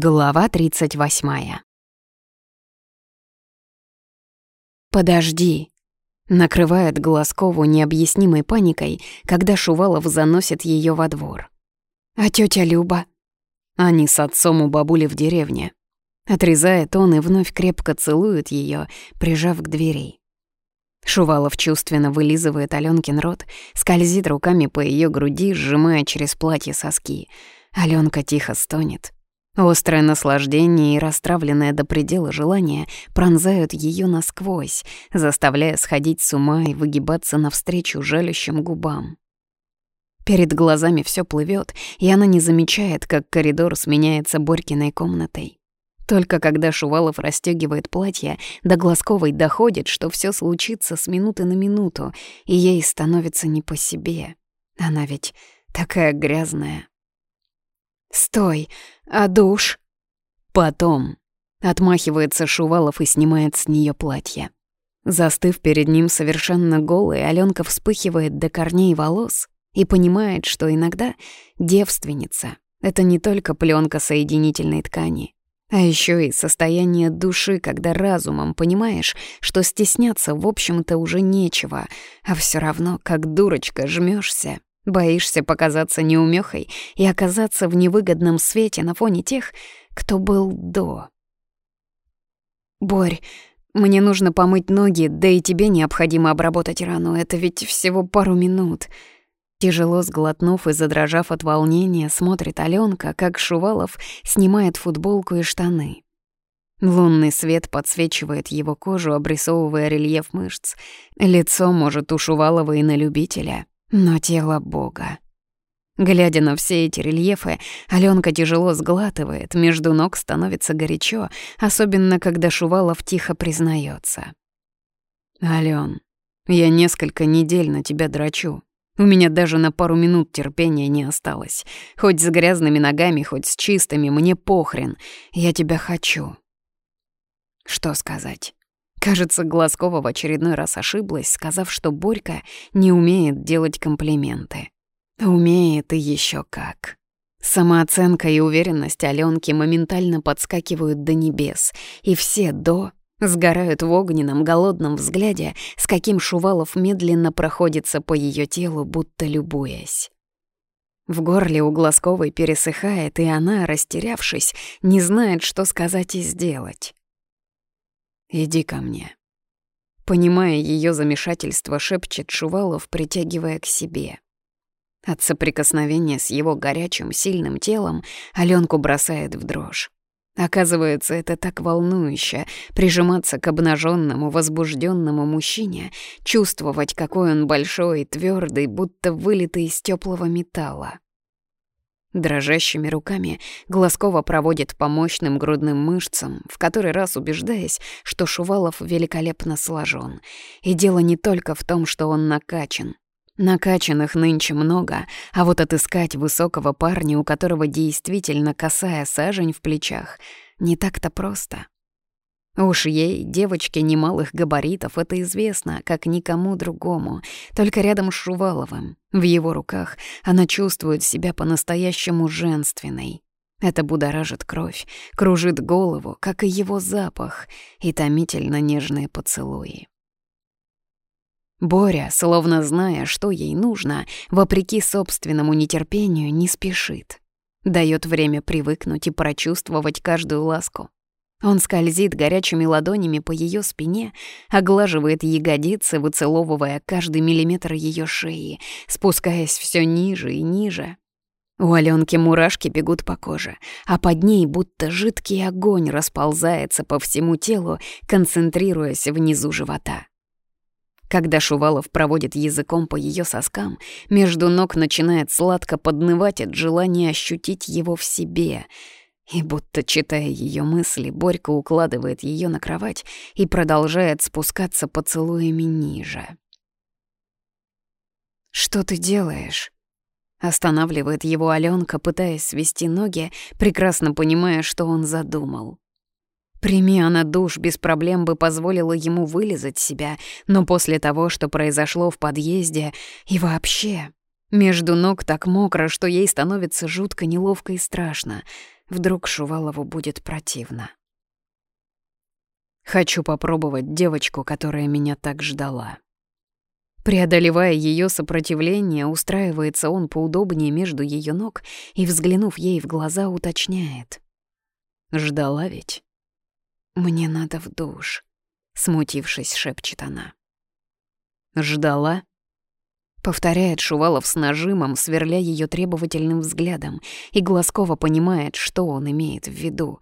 Глава 38. «Подожди!» — накрывает Глазкову необъяснимой паникой, когда Шувалов заносит ее во двор. «А тетя Люба?» Они с отцом у бабули в деревне. Отрезает он и вновь крепко целует ее, прижав к двери. Шувалов чувственно вылизывает Алёнкин рот, скользит руками по ее груди, сжимая через платье соски. Алёнка тихо стонет, Острое наслаждение и расстравленное до предела желание пронзают ее насквозь, заставляя сходить с ума и выгибаться навстречу жалящим губам. Перед глазами все плывет, и она не замечает, как коридор сменяется Борькиной комнатой. Только когда Шувалов расстегивает платье, до Глазковой доходит, что все случится с минуты на минуту, и ей становится не по себе. Она ведь такая грязная. «Стой! А душ?» «Потом!» — отмахивается Шувалов и снимает с нее платье. Застыв перед ним совершенно голой, Алёнка вспыхивает до корней волос и понимает, что иногда девственница — это не только пленка соединительной ткани, а еще и состояние души, когда разумом понимаешь, что стесняться, в общем-то, уже нечего, а все равно, как дурочка, жмешься Боишься показаться неумехой и оказаться в невыгодном свете на фоне тех, кто был до. «Борь, мне нужно помыть ноги, да и тебе необходимо обработать рану. Это ведь всего пару минут». Тяжело сглотнув и задрожав от волнения, смотрит Алёнка, как Шувалов снимает футболку и штаны. Лунный свет подсвечивает его кожу, обрисовывая рельеф мышц. Лицо, может, у Шувалова и на любителя но тело Бога. Глядя на все эти рельефы, Алёнка тяжело сглатывает, между ног становится горячо, особенно когда Шувалов тихо признается. «Алён, я несколько недель на тебя драчу. У меня даже на пару минут терпения не осталось. Хоть с грязными ногами, хоть с чистыми, мне похрен. Я тебя хочу». Что сказать? Кажется, Глазкова в очередной раз ошиблась, сказав, что Борька не умеет делать комплименты. Умеет и еще как. Самооценка и уверенность Алёнки моментально подскакивают до небес, и все «до» сгорают в огненном голодном взгляде, с каким Шувалов медленно проходится по ее телу, будто любуясь. В горле у Глазковой пересыхает, и она, растерявшись, не знает, что сказать и сделать. «Иди ко мне». Понимая ее замешательство, шепчет Шувалов, притягивая к себе. От соприкосновения с его горячим, сильным телом Аленку бросает в дрожь. Оказывается, это так волнующе — прижиматься к обнаженному, возбужденному мужчине, чувствовать, какой он большой и твердый, будто вылитый из теплого металла. Дрожащими руками Глазкова проводит по мощным грудным мышцам, в который раз убеждаясь, что Шувалов великолепно сложен. И дело не только в том, что он накачан. Накачанных нынче много, а вот отыскать высокого парня, у которого действительно косая сажень в плечах, не так-то просто. Уж ей, девочке немалых габаритов, это известно, как никому другому. Только рядом с Шуваловым, в его руках, она чувствует себя по-настоящему женственной. Это будоражит кровь, кружит голову, как и его запах, и томительно нежные поцелуи. Боря, словно зная, что ей нужно, вопреки собственному нетерпению, не спешит. Дает время привыкнуть и прочувствовать каждую ласку. Он скользит горячими ладонями по ее спине, оглаживает ягодицы, выцеловывая каждый миллиметр ее шеи, спускаясь все ниже и ниже. У Аленки мурашки бегут по коже, а под ней будто жидкий огонь расползается по всему телу, концентрируясь внизу живота. Когда Шувалов проводит языком по ее соскам, между ног начинает сладко поднывать от желания ощутить его в себе — и будто читая ее мысли, Борька укладывает ее на кровать и продолжает спускаться поцелуями ниже. «Что ты делаешь?» Останавливает его Алёнка, пытаясь свести ноги, прекрасно понимая, что он задумал. Прими она душ, без проблем бы позволила ему вылезать себя, но после того, что произошло в подъезде, и вообще... Между ног так мокро, что ей становится жутко неловко и страшно — Вдруг Шувалову будет противно. Хочу попробовать девочку, которая меня так ждала. Преодолевая ее сопротивление, устраивается он поудобнее между ее ног и, взглянув ей в глаза, уточняет. «Ждала ведь?» «Мне надо в душ», — смутившись, шепчет она. «Ждала?» Повторяет Шувалов с нажимом, сверля ее требовательным взглядом, и Глазкова понимает, что он имеет в виду.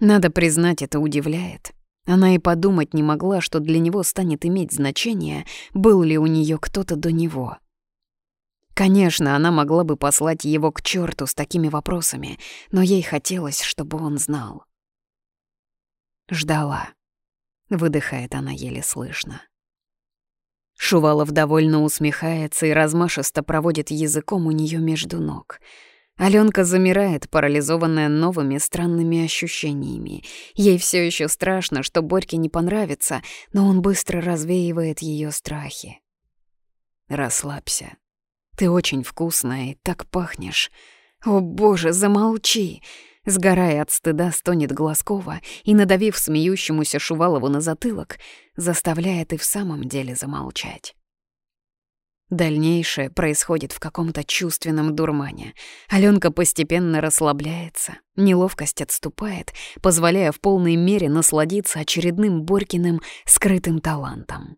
Надо признать, это удивляет. Она и подумать не могла, что для него станет иметь значение, был ли у нее кто-то до него. Конечно, она могла бы послать его к черту с такими вопросами, но ей хотелось, чтобы он знал. Ждала. Выдыхает она еле слышно. Шувалов довольно усмехается и размашисто проводит языком у нее между ног — Аленка замирает, парализованная новыми странными ощущениями. Ей все еще страшно, что Борьке не понравится, но он быстро развеивает ее страхи. «Расслабься. Ты очень вкусная и так пахнешь. О, боже, замолчи!» Сгорая от стыда, стонет Глазкова и, надавив смеющемуся Шувалову на затылок, заставляет и в самом деле замолчать. Дальнейшее происходит в каком-то чувственном дурмане. Аленка постепенно расслабляется, неловкость отступает, позволяя в полной мере насладиться очередным Борькиным скрытым талантом.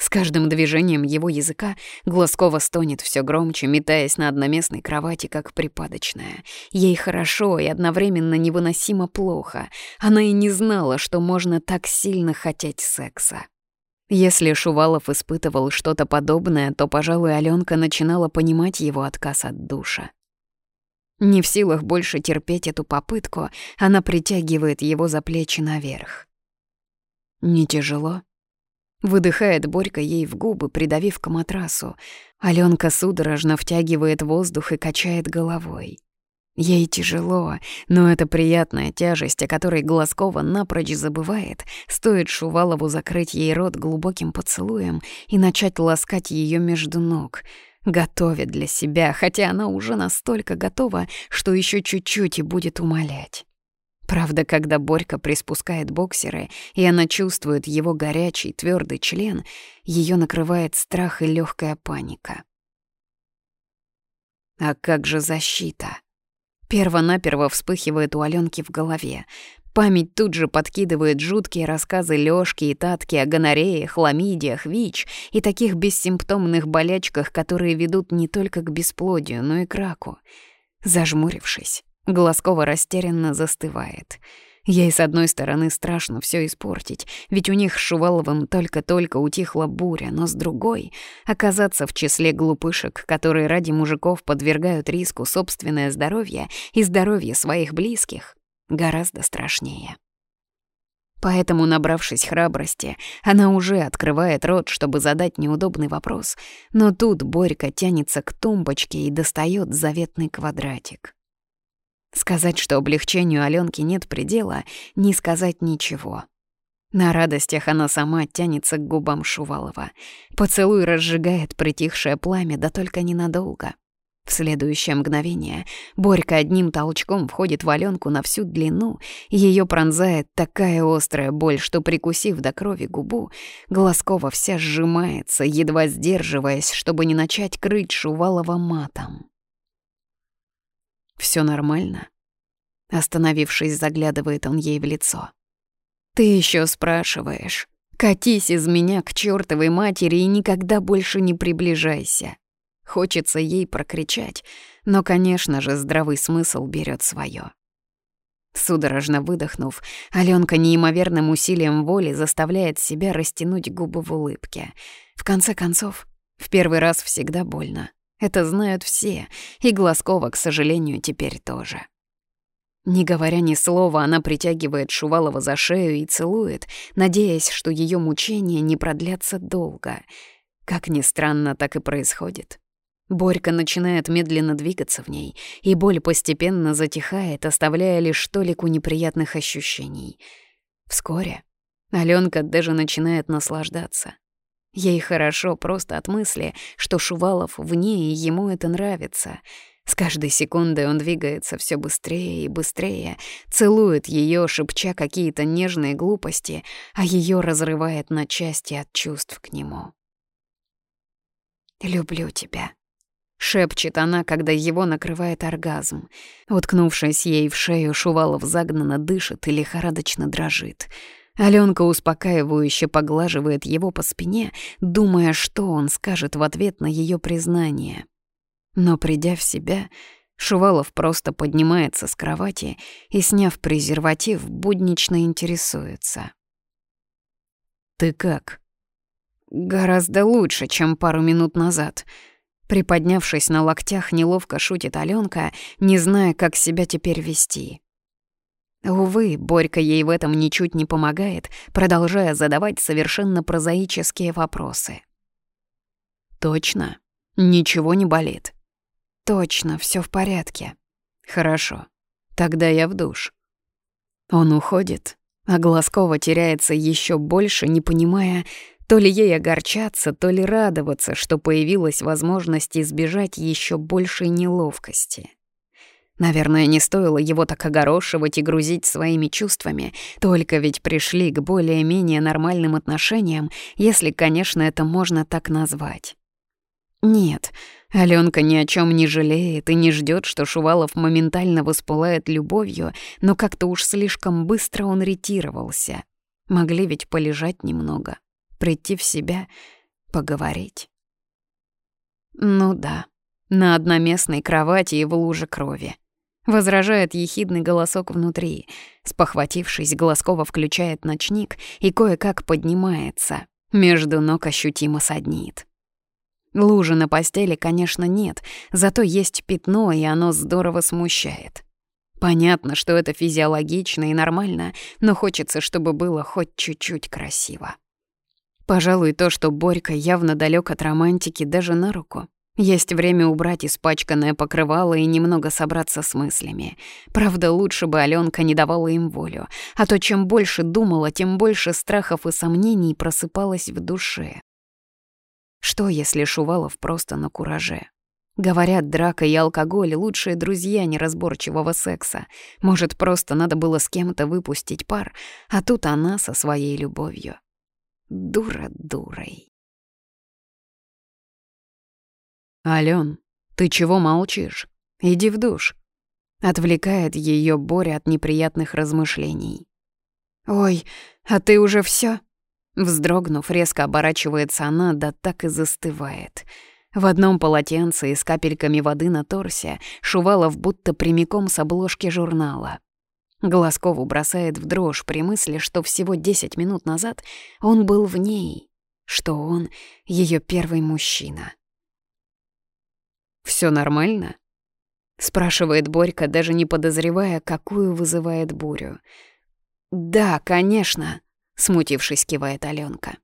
С каждым движением его языка Глазкова стонет все громче, метаясь на одноместной кровати, как припадочная. Ей хорошо и одновременно невыносимо плохо. Она и не знала, что можно так сильно хотеть секса. Если Шувалов испытывал что-то подобное, то, пожалуй, Алёнка начинала понимать его отказ от душа. Не в силах больше терпеть эту попытку, она притягивает его за плечи наверх. «Не тяжело?» Выдыхает Борька ей в губы, придавив к матрасу. Алёнка судорожно втягивает воздух и качает головой. Ей тяжело, но это приятная тяжесть, о которой Глазкова напрочь забывает, стоит Шувалову закрыть ей рот глубоким поцелуем и начать ласкать ее между ног. Готовит для себя, хотя она уже настолько готова, что еще чуть-чуть и будет умолять. Правда, когда Борька приспускает боксеры, и она чувствует его горячий, твердый член, ее накрывает страх и легкая паника. А как же защита? Первонаперво вспыхивает у Аленки в голове. Память тут же подкидывает жуткие рассказы Лёшки и Татки о гонорее, хламидиях, ВИЧ и таких бессимптомных болячках, которые ведут не только к бесплодию, но и к раку. Зажмурившись, Глазкова растерянно застывает — Ей, с одной стороны, страшно все испортить, ведь у них с Шуваловым только-только утихла буря, но с другой — оказаться в числе глупышек, которые ради мужиков подвергают риску собственное здоровье и здоровье своих близких, гораздо страшнее. Поэтому, набравшись храбрости, она уже открывает рот, чтобы задать неудобный вопрос, но тут Борька тянется к тумбочке и достает заветный квадратик. Сказать, что облегчению Алёнки нет предела, не сказать ничего. На радостях она сама тянется к губам Шувалова. Поцелуй разжигает притихшее пламя, да только ненадолго. В следующее мгновение Борька одним толчком входит в Алёнку на всю длину, её пронзает такая острая боль, что, прикусив до крови губу, Глазкова вся сжимается, едва сдерживаясь, чтобы не начать крыть Шувалова матом. Все нормально?» Остановившись, заглядывает он ей в лицо. «Ты еще спрашиваешь. Катись из меня к чертовой матери и никогда больше не приближайся». Хочется ей прокричать, но, конечно же, здравый смысл берет свое. Судорожно выдохнув, Аленка неимоверным усилием воли заставляет себя растянуть губы в улыбке. В конце концов, в первый раз всегда больно. Это знают все, и Глазкова, к сожалению, теперь тоже. Не говоря ни слова, она притягивает Шувалова за шею и целует, надеясь, что ее мучения не продлятся долго. Как ни странно, так и происходит. Борька начинает медленно двигаться в ней, и боль постепенно затихает, оставляя лишь толику неприятных ощущений. Вскоре Алёнка даже начинает наслаждаться. Ей хорошо просто от мысли, что Шувалов вне и ему это нравится. С каждой секундой он двигается все быстрее и быстрее, целует ее, шепча какие-то нежные глупости, а ее разрывает на части от чувств к нему. «Люблю тебя», — шепчет она, когда его накрывает оргазм. Уткнувшись ей в шею, Шувалов загнанно дышит и лихорадочно дрожит. Алёнка успокаивающе поглаживает его по спине, думая, что он скажет в ответ на ее признание. Но придя в себя, Шувалов просто поднимается с кровати и, сняв презерватив, буднично интересуется. «Ты как?» «Гораздо лучше, чем пару минут назад». Приподнявшись на локтях, неловко шутит Алёнка, не зная, как себя теперь вести. Увы, Борька ей в этом ничуть не помогает, продолжая задавать совершенно прозаические вопросы. «Точно? Ничего не болит?» Точно, все в порядке. Хорошо. Тогда я в душ. Он уходит, а Глазкова теряется еще больше, не понимая, то ли ей огорчаться, то ли радоваться, что появилась возможность избежать еще большей неловкости. Наверное, не стоило его так огорошивать и грузить своими чувствами, только ведь пришли к более-менее нормальным отношениям, если, конечно, это можно так назвать. Нет, Алёнка ни о чем не жалеет и не ждет, что Шувалов моментально воспылает любовью, но как-то уж слишком быстро он ретировался. Могли ведь полежать немного, прийти в себя, поговорить. Ну да, на одноместной кровати и в луже крови. Возражает ехидный голосок внутри. Спохватившись, Глазкова включает ночник и кое-как поднимается. Между ног ощутимо саднит. Лужи на постели, конечно, нет, зато есть пятно, и оно здорово смущает. Понятно, что это физиологично и нормально, но хочется, чтобы было хоть чуть-чуть красиво. Пожалуй, то, что Борька явно далек от романтики, даже на руку. Есть время убрать испачканное покрывало и немного собраться с мыслями. Правда, лучше бы Алёнка не давала им волю, а то чем больше думала, тем больше страхов и сомнений просыпалось в душе. Что, если Шувалов просто на кураже? Говорят, драка и алкоголь — лучшие друзья неразборчивого секса. Может, просто надо было с кем-то выпустить пар, а тут она со своей любовью. Дура дурой. «Алён, ты чего молчишь? Иди в душ». Отвлекает ее Боря от неприятных размышлений. «Ой, а ты уже всё? Вздрогнув, резко оборачивается она, да так и застывает. В одном полотенце и с капельками воды на торсе Шувалов будто прямиком с обложки журнала. Глазкову бросает в дрожь при мысли, что всего 10 минут назад он был в ней, что он — ее первый мужчина. Все нормально?» — спрашивает Борька, даже не подозревая, какую вызывает бурю. «Да, конечно», смутившись, кивает Алёнка.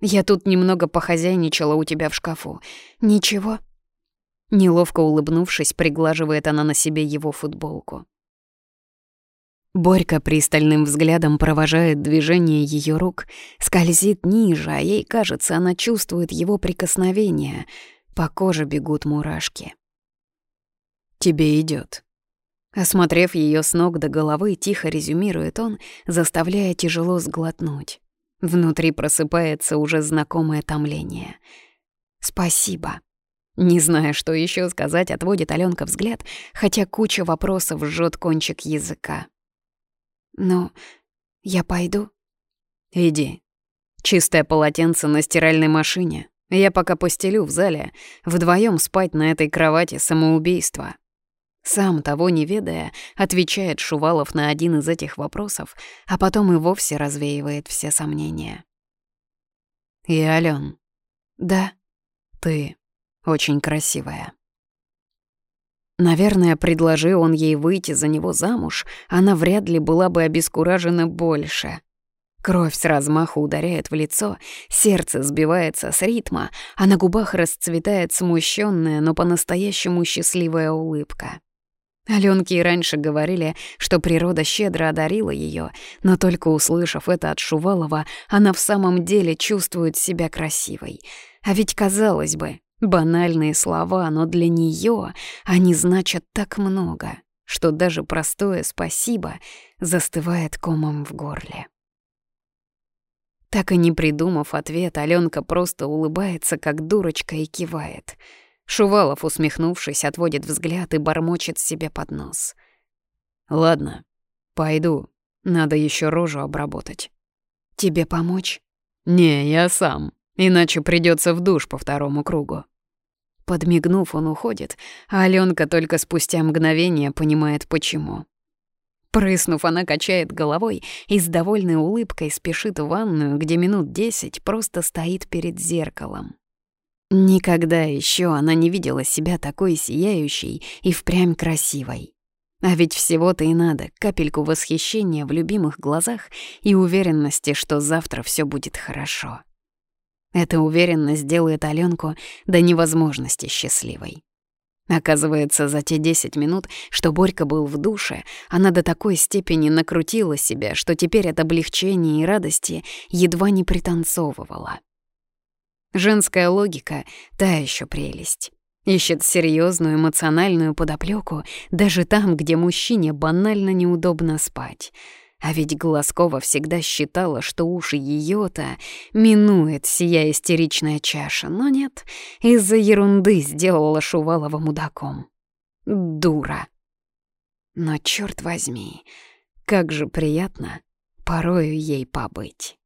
«Я тут немного похозяйничала у тебя в шкафу. Ничего?» Неловко улыбнувшись, приглаживает она на себе его футболку. Борька пристальным взглядом провожает движение ее рук, скользит ниже, а ей кажется, она чувствует его прикосновение. По коже бегут мурашки. «Тебе идет, Осмотрев ее с ног до головы, тихо резюмирует он, заставляя тяжело сглотнуть. Внутри просыпается уже знакомое томление. «Спасибо». Не зная, что еще сказать, отводит Аленка взгляд, хотя куча вопросов жжет кончик языка. «Ну, я пойду?» «Иди. Чистое полотенце на стиральной машине. Я пока постелю в зале. Вдвоем спать на этой кровати самоубийство». Сам того не ведая, отвечает Шувалов на один из этих вопросов, а потом и вовсе развеивает все сомнения. «И Алён?» «Да, ты очень красивая». Наверное, предложи он ей выйти за него замуж, она вряд ли была бы обескуражена больше. Кровь с размаху ударяет в лицо, сердце сбивается с ритма, а на губах расцветает смущенная, но по-настоящему счастливая улыбка. Алёнке и раньше говорили, что природа щедро одарила её, но только услышав это от Шувалова, она в самом деле чувствует себя красивой. А ведь, казалось бы, Банальные слова, но для нее они значат так много, что даже простое «спасибо» застывает комом в горле. Так и не придумав ответ, Аленка просто улыбается, как дурочка, и кивает. Шувалов, усмехнувшись, отводит взгляд и бормочет себе под нос. «Ладно, пойду. Надо еще рожу обработать». «Тебе помочь?» «Не, я сам. Иначе придется в душ по второму кругу». Подмигнув, он уходит, а Алёнка только спустя мгновение понимает, почему. Прыснув, она качает головой и с довольной улыбкой спешит в ванную, где минут десять просто стоит перед зеркалом. Никогда еще она не видела себя такой сияющей и впрямь красивой. А ведь всего-то и надо капельку восхищения в любимых глазах и уверенности, что завтра все будет хорошо. Эта уверенность делает Аленку до невозможности счастливой. Оказывается, за те 10 минут, что Борька был в душе, она до такой степени накрутила себя, что теперь от облегчения и радости едва не пританцовывала. Женская логика — та еще прелесть. Ищет серьезную эмоциональную подоплеку даже там, где мужчине банально неудобно спать — а ведь Глазкова всегда считала, что уши ее-то минует сия истеричная чаша, но нет, из-за ерунды сделала Шувалова мудаком. Дура. Но черт возьми, как же приятно порою ей побыть.